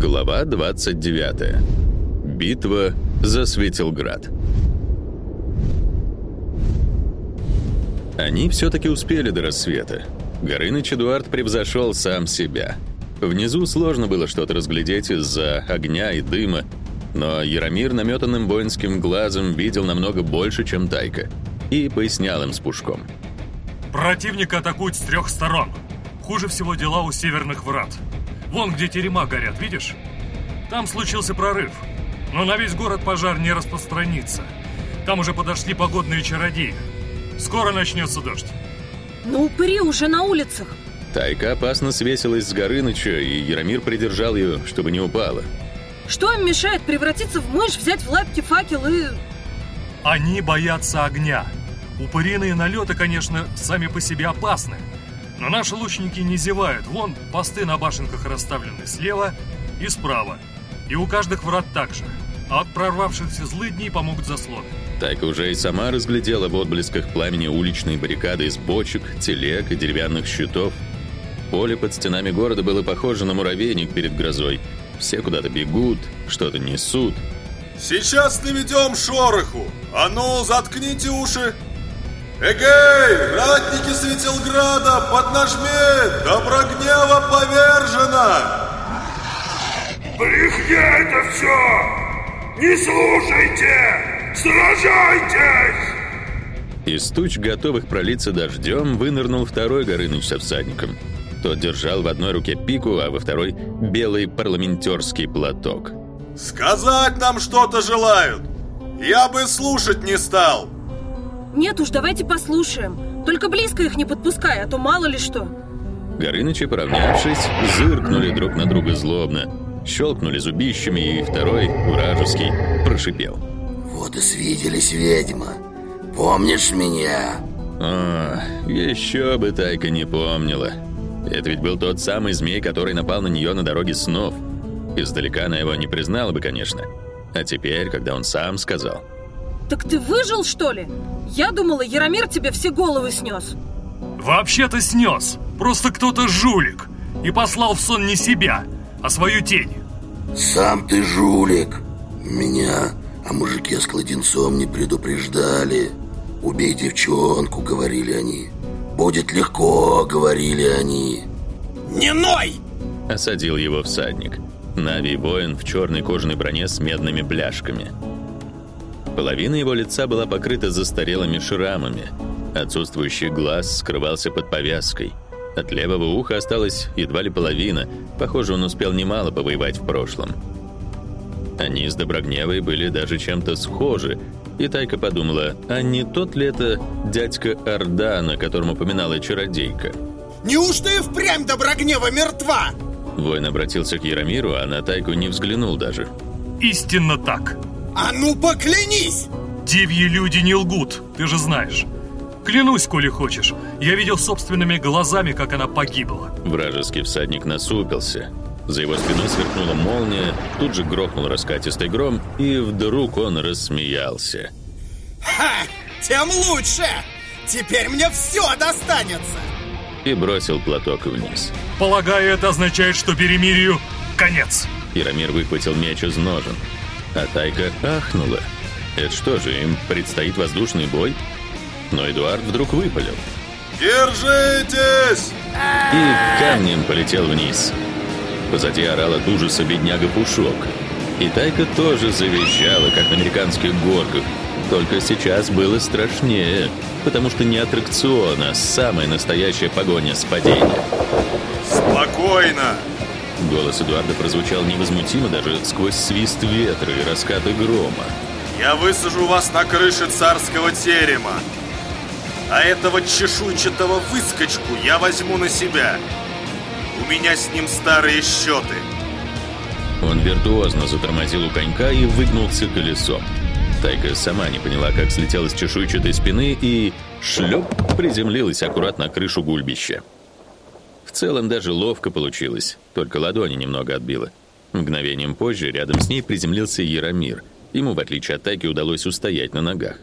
Глава 29. Битва за Светилград. Они все-таки успели до рассвета. Горыныч Эдуард превзошел сам себя. Внизу сложно было что-то разглядеть из-за огня и дыма, но Яромир наметанным воинским глазом видел намного больше, чем Тайка, и пояснял им с пушком. Противник атакует с трех сторон. Хуже всего дела у северных врат. Вон где терема горят, видишь? Там случился прорыв. Но на весь город пожар не распространится. Там уже подошли погодные чародеи. Скоро начнется дождь. Но упыри уже на улицах. Тайка опасно свесилась с Горыныча, и Яромир придержал ее, чтобы не упала. Что им мешает превратиться в мышь, взять в лапки факел и... Они боятся огня. Упыриные налеты, конечно, сами по себе опасны. Но наши лучники не зевают. Вон посты на башенках расставлены слева и справа. И у каждых врат также. А от прорвавшихся злыдней помогут заслоны. Тайка уже и сама разглядела в отблесках пламени уличные баррикады из бочек, телег и деревянных щитов. Поле под стенами города было похоже на муравейник перед грозой. Все куда-то бегут, что-то несут. Сейчас наведем шороху. А ну, заткните уши. Эгей, ратники Светилграда, поднажми! Доброгнева повержена! Брехня это все! Не слушайте! Сражайтесь! Из туч, готовых пролиться дождем, вынырнул второй Горыныч со всадником. Тот держал в одной руке пику, а во второй — белый парламентерский платок. Сказать нам что-то желают. Я бы слушать не стал. Нет уж, давайте послушаем. Только близко их не подпускай, а то мало ли что. Горынычи, поравнявшись, зыркнули друг на друга злобно, щелкнули зубищами, и второй, вражеский, прошипел. Вот и свиделись, ведьма. Помнишь меня? О, еще бы Тайка не помнила. Это ведь был тот самый змей, который напал на нее на дороге снов. Издалека она его не признала бы, конечно. А теперь, когда он сам сказал. Так ты выжил, что ли? Я думала, Яромир тебе все головы снес. Вообще-то снес. Просто кто-то жулик. И послал в сон не себя, а свою тень. Сам ты жулик. Меня о мужике с кладенцом не предупреждали. Убей девчонку, говорили они. Будет легко, говорили они. Не ной! Осадил его всадник. Нави воин в черной кожаной броне с медными бляшками. Половина его лица была покрыта застарелыми шрамами. Отсутствующий глаз скрывался под повязкой. От левого уха осталась едва ли половина. Похоже, он успел немало повоевать в прошлом. Они с Доброгневой были даже чем-то схожи, и Тайка подумала, а не тот ли это дядька Ордана, которому упоминала чародейка? Неужто и впрямь Доброгнева мертва? Воин обратился к Яромиру, а на Тайку не взглянул даже. Истинно так. А ну поклянись! Дивьи люди не лгут, ты же знаешь. Клянусь, коли хочешь. Я видел собственными глазами, как она погибла. Вражеский всадник насупился. За его спиной сверкнула молния, тут же грохнул раскатистый гром, и вдруг он рассмеялся. Ха! Тем лучше! Теперь мне все достанется! И бросил платок вниз. Полагаю, это означает, что перемирию конец. Яромир выхватил меч из ножен. А Тайка ахнула. Это что же, им предстоит воздушный бой? Но Эдуард вдруг выпалил. Держитесь! И камнем полетел вниз. Позади орал от ужаса бедняга Пушок. И Тайка тоже завизжала, как на американских горках. Только сейчас было страшнее, потому что не аттракцион, а самая настоящая погоня с падения. Спокойно! Голос Эдуарда прозвучал невозмутимо даже сквозь свист ветра и раскаты грома. Я высажу вас на крыше царского терема. А этого чешуйчатого выскочку я возьму на себя. У меня с ним старые счеты. Он виртуозно затормозил у конька и выгнулся колесом. Тайка сама не поняла, как слетела с чешуйчатой спины и шлеп приземлилась аккуратно на крышу гульбища. Целом даже ловко получилось, только ладони немного отбило. Мгновением позже рядом с ней приземлился Яромир. Ему, в отличие от Тайки, удалось устоять на ногах.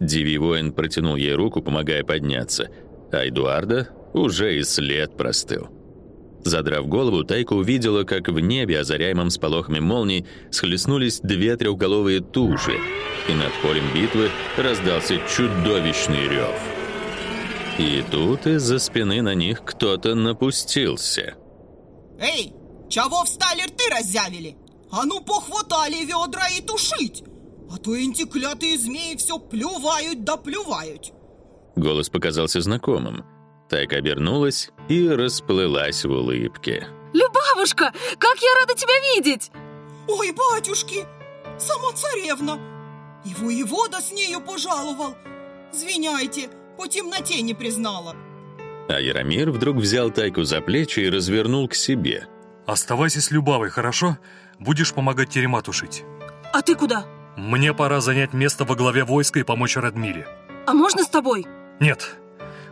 Дивий воин протянул ей руку, помогая подняться, а Эдуарда уже и след простыл. Задрав голову, Тайка увидела, как в небе, озаряемом сполохами молний, схлестнулись две трехголовые туши, и над полем битвы раздался чудовищный рев. И тут из-за спины на них кто-то напустился. Эй, чего встали рты раззявили? А ну похватали ведра и тушить! А то эти клятые змеи все плювают да плювают. Голос показался знакомым. Тайка обернулась и расплылась в улыбке. Любавушка, как я рада тебя видеть! Ой, батюшки, сама царевна! И воевода с нею пожаловал. Звиняйте, по темноте не признала. А Яромир вдруг взял Тайку за плечи и развернул к себе. Оставайся с Любавой, хорошо? Будешь помогать терема тушить. А ты куда? Мне пора занять место во главе войска и помочь Радмиле. А можно с тобой? Нет,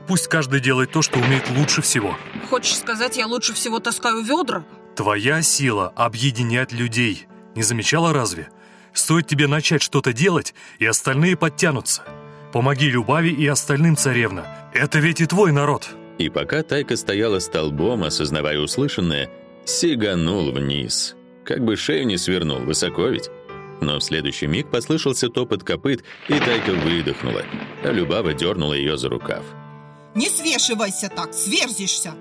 пусть каждый делает то, что умеет лучше всего. Хочешь сказать, я лучше всего таскаю ведра? Твоя сила объединять людей. Не замечала разве? Стоит тебе начать что-то делать, и остальные подтянутся. Помоги Любави и остальным, царевна. Это ведь и твой народ. И пока Тайка стояла столбом, осознавая услышанное, сиганул вниз. Как бы шею не свернул, высоко ведь. Но в следующий миг послышался топот копыт, и Тайка выдохнула, а Любава дернула ее за рукав. Не свешивайся так, сверзишься.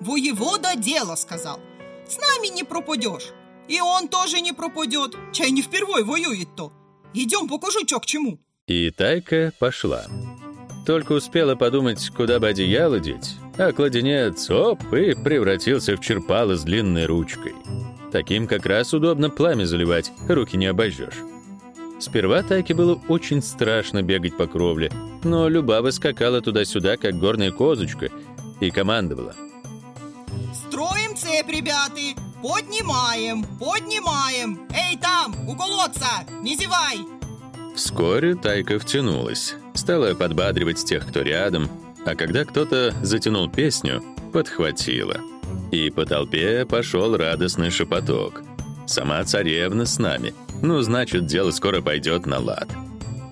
Воевода дело сказал. С нами не пропадешь. И он тоже не пропадет. Чай не впервой воюет-то. Идем, покажу, чё к чему. И Тайка пошла. Только успела подумать, куда бы одеяло деть, а кладенец, оп, и превратился в черпало с длинной ручкой. Таким как раз удобно пламя заливать, руки не обожжешь. Сперва Тайке было очень страшно бегать по кровле, но Любава скакала туда-сюда, как горная козочка, и командовала. Строим цепь, ребята. Поднимаем, поднимаем. Эй, там, у колодца, не зевай. Вскоре Тайка втянулась, стала подбадривать тех, кто рядом, а когда кто-то затянул песню, подхватила. И по толпе пошел радостный шепоток. «Сама царевна с нами. Ну, значит, дело скоро пойдет на лад».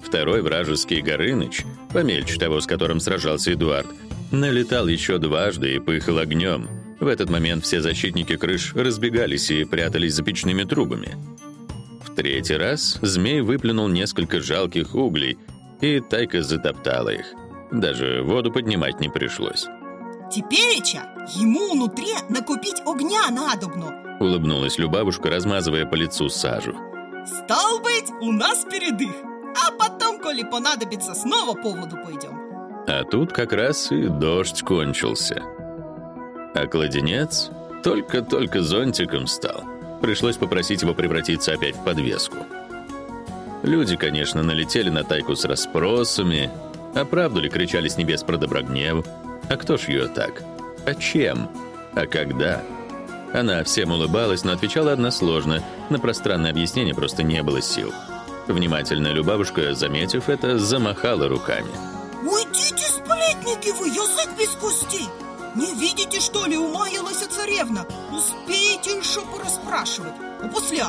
Второй вражеский Горыныч, помельче того, с которым сражался Эдуард, налетал еще дважды и пыхал огнем. В этот момент все защитники крыш разбегались и прятались за печными трубами. В третий раз змей выплюнул несколько жалких углей, и Тайка затоптала их. Даже воду поднимать не пришлось. Тепереча ему внутри накупить огня надобно. Улыбнулась Любавушка, размазывая по лицу сажу. Стал быть, у нас передых. А потом, коли понадобится, снова по воду пойдем. А тут как раз и дождь кончился. А кладенец только-только зонтиком стал. Пришлось попросить его превратиться опять в подвеску. Люди, конечно, налетели на Тайку с расспросами. А правду ли кричали с небес про Доброгневу? А кто ж ее так? А чем? А когда? Она всем улыбалась, но отвечала односложно. На пространное объяснение просто не было сил. Внимательная Любавушка, заметив это, замахала руками. Уйдите, сплетники вы, язык без костей! Не видите, что ли, умаялась царевна? Успеете еще порасспрашивать. А после?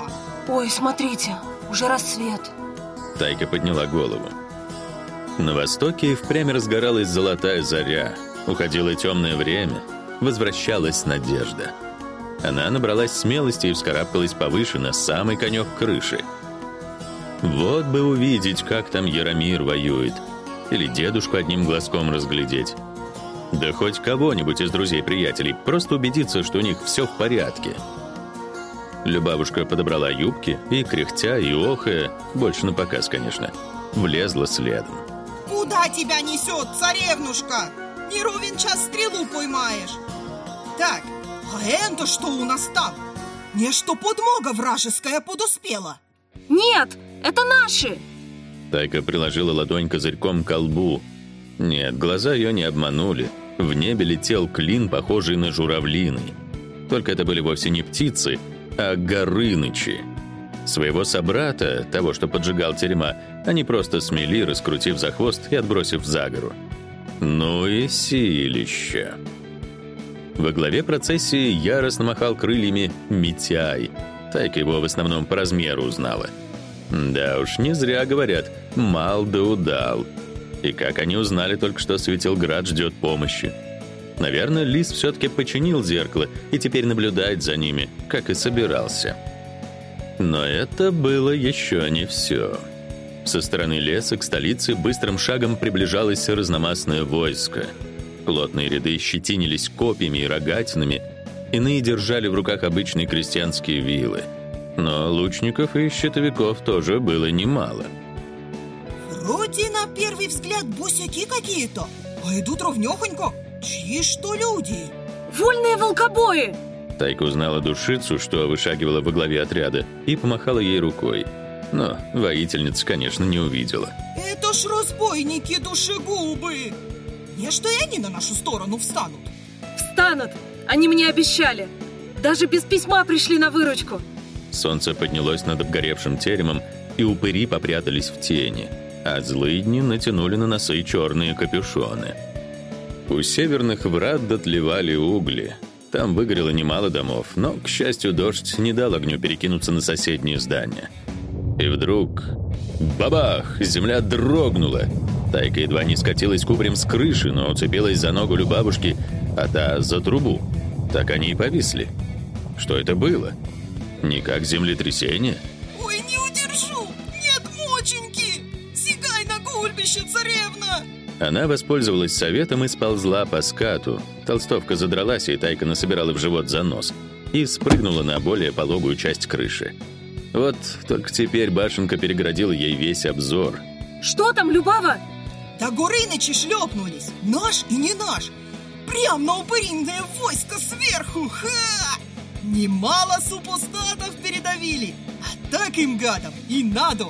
Ой, смотрите, уже рассвет. Тайка подняла голову. На востоке и впрямь разгоралась золотая заря. Уходило темное время, возвращалась надежда. Она набралась смелости и вскарабкалась повыше на самый конек крыши. Вот бы увидеть, как там Яромир воюет. Или дедушку одним глазком разглядеть. Да хоть кого-нибудь из друзей-приятелей, просто убедиться, что у них все в порядке. Любавушка подобрала юбки и, кряхтя и охая, больше на показ, конечно, влезла следом. Куда тебя несет, царевнушка? Не ровен час стрелу поймаешь. Так, а это что у нас там? Не что подмога вражеская подуспела. Нет, это наши. Тайка приложила ладонь козырьком к колбу. Нет, глаза ее не обманули. В небе летел клин, похожий на журавлиный. Только это были вовсе не птицы, а горынычи. Своего собрата, того, что поджигал терема, они просто смели, раскрутив за хвост и отбросив за гору. Ну и силище. Во главе процессии яростно махал крыльями Митяй. Тайка его в основном по размеру узнала. Да уж, не зря говорят «мал да удал». И как они узнали только, что Светилград ждет помощи. Наверное, Лис все-таки починил зеркало и теперь наблюдает за ними, как и собирался. Но это было еще не все. Со стороны леса к столице быстрым шагом приближалось разномастное войско. Плотные ряды щетинились копьями и рогатинами, иные держали в руках обычные крестьянские вилы. Но лучников и щитовиков тоже было немало. Вроде на первый взгляд босяки какие-то, а идут ровнёхонько. Чьи что люди? Вольные волкобои! Тайка узнала душицу, что вышагивала во главе отряда, и помахала ей рукой. Но воительница, конечно, не увидела. Это ж разбойники душегубы! Не что и они на нашу сторону встанут. Встанут! Они мне обещали. Даже без письма пришли на выручку. Солнце поднялось над обгоревшим теремом, и упыри попрятались в тени, а злыдни натянули на носы черные капюшоны. У северных врат дотлевали угли. Там выгорело немало домов, но, к счастью, дождь не дал огню перекинуться на соседние здания. И вдруг... Бабах! Земля дрогнула. Тайка едва не скатилась кубрем с крыши, но уцепилась за ногу Любабушки, а та за трубу. Так они и повисли. Что это было? Не как землетрясение? Гульбище, царевна! Она воспользовалась советом и сползла по скату. Толстовка задралась, и Тайка насобирала в живот за нос. И спрыгнула на более пологую часть крыши. Вот только теперь башенка переградила ей весь обзор. Что там, Любава? Да Горынычи шлепнулись, наш и не наш. Прям на упыринное войско сверху, ха! Немало супостатов передавили, а так им гадам и надо.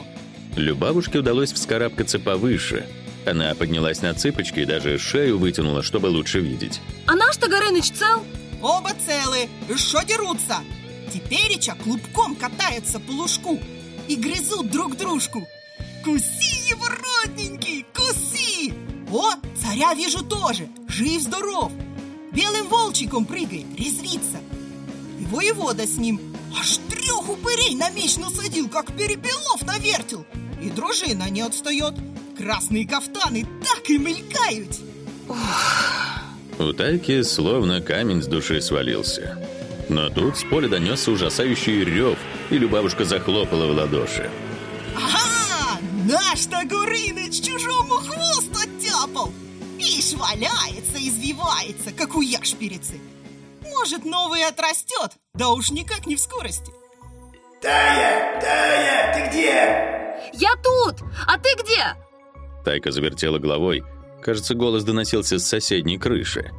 Любавушке удалось вскарабкаться повыше. Она поднялась на цыпочки и даже шею вытянула, чтобы лучше видеть. А наш-то Горыныч цел? Оба целы, что дерутся? Тепереча клубком катаются по лужку и грызут друг дружку. Куси его, родненький, куси! О, царя вижу тоже, жив-здоров. Белым волчиком прыгает, резвится. И воевода с ним аж трех упырей на меч насадил, как перепелов навертел. И дружина не отстает. Красные кафтаны так и мелькают. У Тайки словно камень с души свалился. Но тут с поля донесся ужасающий рев, и Любавушка захлопала в ладоши. Ага, наш-то Гурыныч чужому хвост оттяпал. Ишь валяется, извивается, как у яшперицы. Может, новый отрастет, да уж никак не в скорости. Тая, Тая, ты где? Я тут! А ты где? Тайка завертела головой. Кажется, голос доносился с соседней крыши.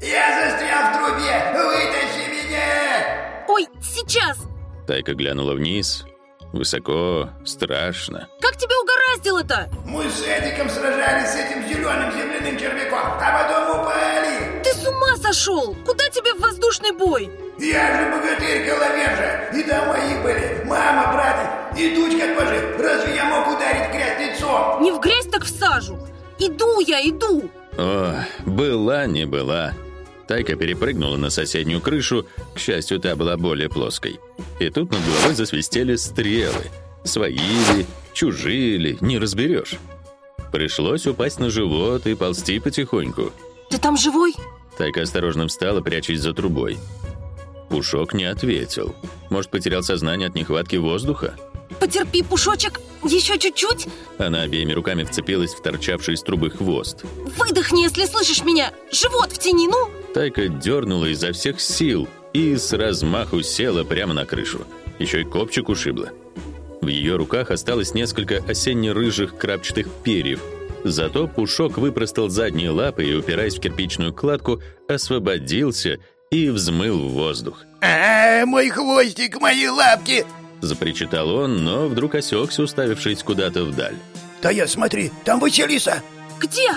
Я застрял в трубе, вытащи меня! Ой, сейчас! Тайка глянула вниз. Высоко, страшно. Как тебя угораздило-то? Мы с Эдиком сражались с этим зеленым земляным червяком, а потом упали. Ты с ума сошел! Куда тебе в воздушный бой? Я же богатырь Головержа, и там мои были, мама, брат и дочь как пожив. Разве я мог ударить грязь лицом? Не в грязь, так в сажу. Иду я, иду. О, была не была. Тайка перепрыгнула на соседнюю крышу, к счастью, та была более плоской. И тут над головой засвистели стрелы. Свои ли, чужие ли, не разберешь. Пришлось упасть на живот и ползти потихоньку. Ты там живой? Тайка осторожно встала, прячась за трубой. Пушок не ответил. Может, потерял сознание от нехватки воздуха? Потерпи, Пушочек, еще чуть-чуть. Она обеими руками вцепилась в торчавший из трубы хвост. Выдохни, если слышишь меня. Живот в тени, ну. Тайка дернула изо всех сил и с размаху села прямо на крышу. Еще и копчик ушибла. В ее руках осталось несколько осенне-рыжих крапчатых перьев. Зато Пушок выпростал задние лапы и, упираясь в кирпичную кладку, освободился и взмыл в воздух. А, мой хвостик, мои лапки! Запричитал он, но вдруг осекся, уставившись куда-то вдаль. Тая, смотри, там Василиса. Где?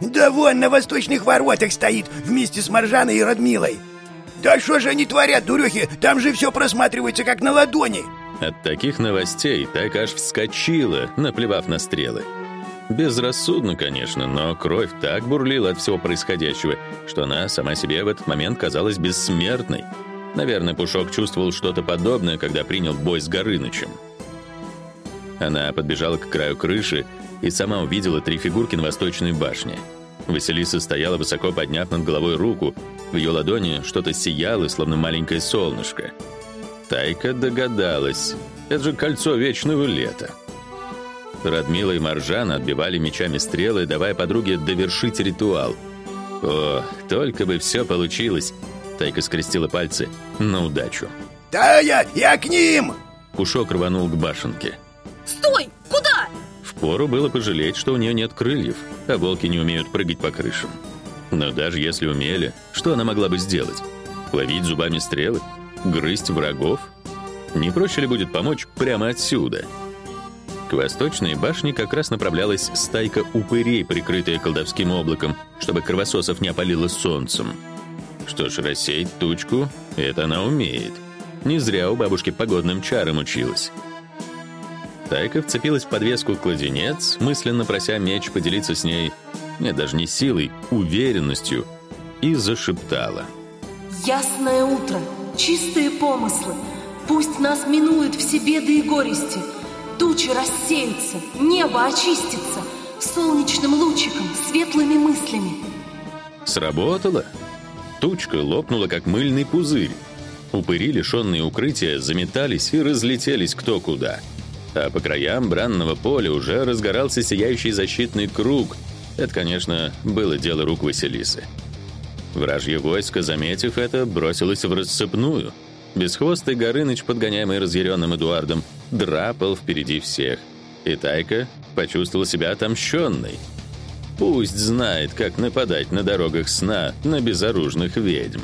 Да вон на восточных воротах стоит вместе с Маржаной и Радмилой. Да что же они творят, дурехи? Там же все просматривается как на ладони. От таких новостей так аж вскочила, наплевав на стрелы. Безрассудно, конечно, но кровь так бурлила от всего происходящего, что она сама себе в этот момент казалась бессмертной. Наверное, Пушок чувствовал что-то подобное, когда принял бой с Горынычем. Она подбежала к краю крыши и сама увидела три фигурки на восточной башне. Василиса стояла, высоко подняв над головой руку. В ее ладони что-то сияло, словно маленькое солнышко. Тайка догадалась. Это же кольцо вечного лета. Радмила и Маржана отбивали мечами стрелы, давая подруге довершить ритуал. О, только бы все получилось. Тайка скрестила пальцы на удачу. Да я, я к ним! Пушок рванул к башенке. Стой! Куда? Впору было пожалеть, что у нее нет крыльев, а волки не умеют прыгать по крышам. Но даже если умели, что она могла бы сделать? Ловить зубами стрелы? Грызть врагов? Не проще ли будет помочь прямо отсюда? К восточной башне как раз направлялась стайка упырей, прикрытая колдовским облаком, чтобы кровососов не опалило солнцем. Что ж, рассеять тучку — это она умеет. Не зря у бабушки погодным чарам училась. Тайка вцепилась в подвеску кладенец, мысленно прося меч поделиться с ней, нет, даже не силой, уверенностью, и зашептала. Ясное утро, чистые помыслы. Пусть нас минуют все беды и горести. Тучи рассеются, небо очистится солнечным лучиком, светлыми мыслями. Сработало. Тучка лопнула, как мыльный пузырь. Упыри, лишенные укрытия, заметались и разлетелись кто куда — а по краям бранного поля уже разгорался сияющий защитный круг. Это, конечно, было дело рук Василисы. Вражье войско, заметив это, бросилось в рассыпную. Бесхвостый Горыныч, подгоняемый разъяренным Эдуардом, драпал впереди всех. И Тайка почувствовал себя отомщенной. Пусть знает, как нападать на дорогах сна на безоружных ведьм.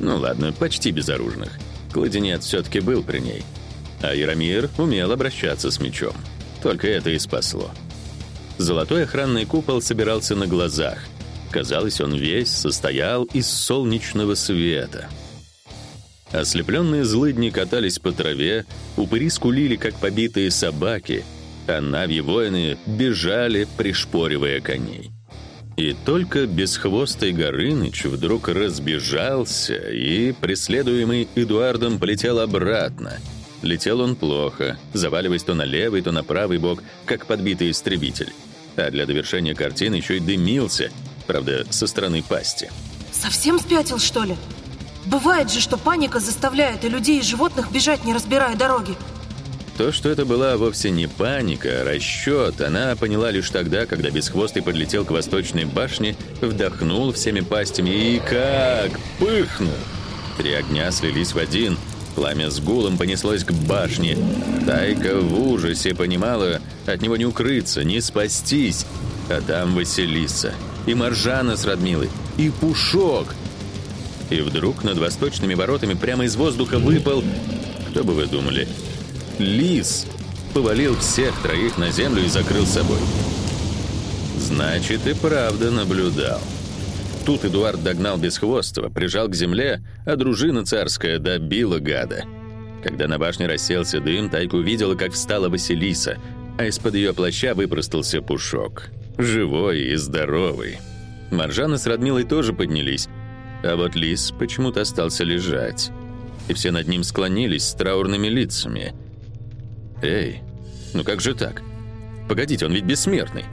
Ну ладно, почти безоружных. Кладенец все-таки был при ней. А Яромир умел обращаться с мечом. Только это и спасло. Золотой охранный купол собирался на глазах. Казалось, он весь состоял из солнечного света. Ослепленные злыдни катались по траве, упыри скулили, как побитые собаки, а навьи воины бежали, пришпоривая коней. И только бесхвостый Горыныч вдруг разбежался и, преследуемый Эдуардом, полетел обратно — Летел он плохо, заваливаясь то на левый, то на правый бок, как подбитый истребитель. А для довершения картины еще и дымился, правда, со стороны пасти. Совсем спятил, что ли? Бывает же, что паника заставляет и людей, и животных бежать, не разбирая дороги. То, что это была вовсе не паника, а расчет, она поняла лишь тогда, когда Бесхвостый подлетел к восточной башне, вдохнул всеми пастями и как пыхнул. Три огня слились в один — Пламя с гулом понеслось к башне. Тайка в ужасе понимала, от него не укрыться, не спастись. А там Василиса, и Маржана с Радмилой, и Пушок. И вдруг над восточными воротами прямо из воздуха выпал... Кто бы вы думали? Лис. Повалил всех троих на землю и закрыл собой. Значит, и правда наблюдал. Тут Эдуард догнал Бесхвостого, прижал к земле, а дружина царская добила гада. Когда на башне расселся дым, Тайка увидела, как встала Василиса, а из-под ее плаща выпростался Пушок. Живой и здоровый. Маржана с Радмилой тоже поднялись, а вот Лис почему-то остался лежать. И все над ним склонились с траурными лицами. «Эй, ну как же так? Погодите, он ведь бессмертный!»